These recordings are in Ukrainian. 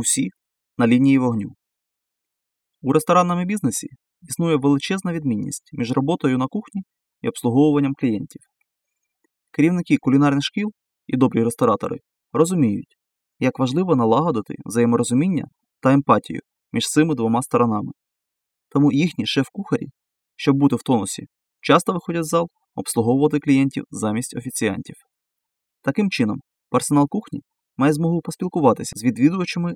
усі на лінії вогню. У ресторанному бізнесі існує величезна відмінність між роботою на кухні і обслуговуванням клієнтів. Керівники кулінарних шкіл і добрі ресторатори розуміють, як важливо налагодити взаєморозуміння та емпатію між цими двома сторонами. Тому їхні шеф-кухарі, щоб бути в тонусі, часто виходять в зал обслуговувати клієнтів замість офіціантів. Таким чином, персонал кухні має змогу поспілкуватися з відвідувачами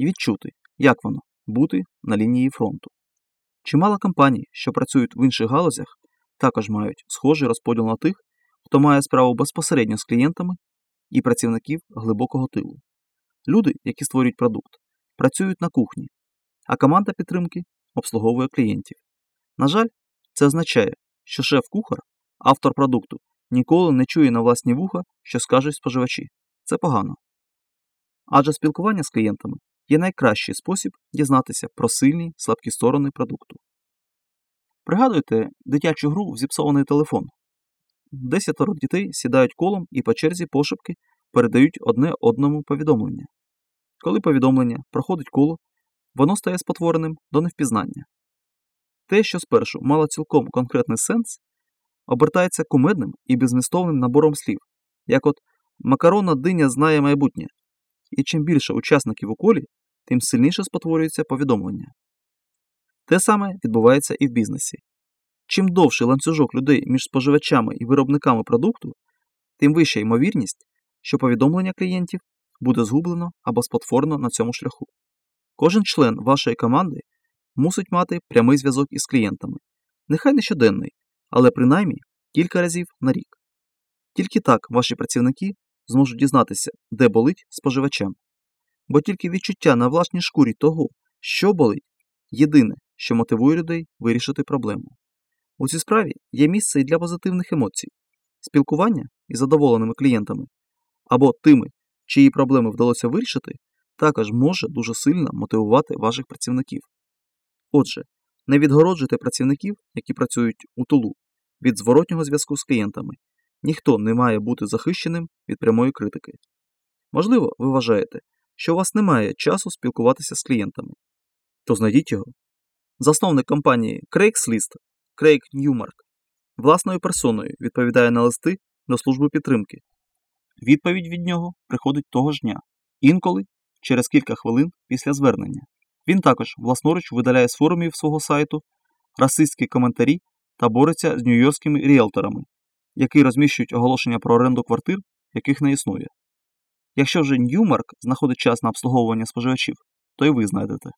і відчути, як воно бути на лінії фронту. Чимало компаній, що працюють в інших галузях, також мають схожий розподіл на тих, хто має справу безпосередньо з клієнтами і працівників глибокого тилу. Люди, які створюють продукт, працюють на кухні, а команда підтримки обслуговує клієнтів. На жаль, це означає, що шеф-кухар, автор продукту, ніколи не чує на власні вуха, що скажуть споживачі. Це погано. Адже спілкування з клієнтами є найкращий спосіб дізнатися про сильні слабкі сторони продукту. Пригадуйте дитячу гру в зіпсований телефон. Десятеро дітей сідають колом і по черзі пошепки передають одне одному повідомлення. Коли повідомлення проходить коло, воно стає спотвореним до невпізнання. Те, що спершу мало цілком конкретний сенс, обертається кумедним і безмістовним набором слів, як от макаронна диня знає майбутнє, і чим більше учасників у колі, тим сильніше спотворюється повідомлення. Те саме відбувається і в бізнесі. Чим довший ланцюжок людей між споживачами і виробниками продукту, тим вища ймовірність, що повідомлення клієнтів буде згублено або спотворено на цьому шляху. Кожен член вашої команди мусить мати прямий зв'язок із клієнтами, нехай не щоденний, але принаймні кілька разів на рік. Тільки так ваші працівники зможуть дізнатися, де болить споживачам. Бо тільки відчуття на власній шкурі того, що болить, єдине, що мотивує людей вирішити проблему. У цій справі є місце і для позитивних емоцій, спілкування із задоволеними клієнтами або тими, чиї проблеми вдалося вирішити, також може дуже сильно мотивувати ваших працівників. Отже, не відгороджуйте працівників, які працюють у тулу, від зворотнього зв'язку з клієнтами. Ніхто не має бути захищеним від прямої критики. Можливо, ви вважаєте, що у вас немає часу спілкуватися з клієнтами. То знайдіть його. Засновник компанії Craigslist Крейг Ньюмарк власною персоною відповідає на листи до служби підтримки. Відповідь від нього приходить того ж дня, інколи через кілька хвилин після звернення. Він також власноруч видаляє з форумів свого сайту расистські коментарі та бореться з нью-йоркськими ріелторами, які розміщують оголошення про оренду квартир, яких не існує. Якщо вже Ньюмарк знаходить час на обслуговування споживачів, то і ви знайдете.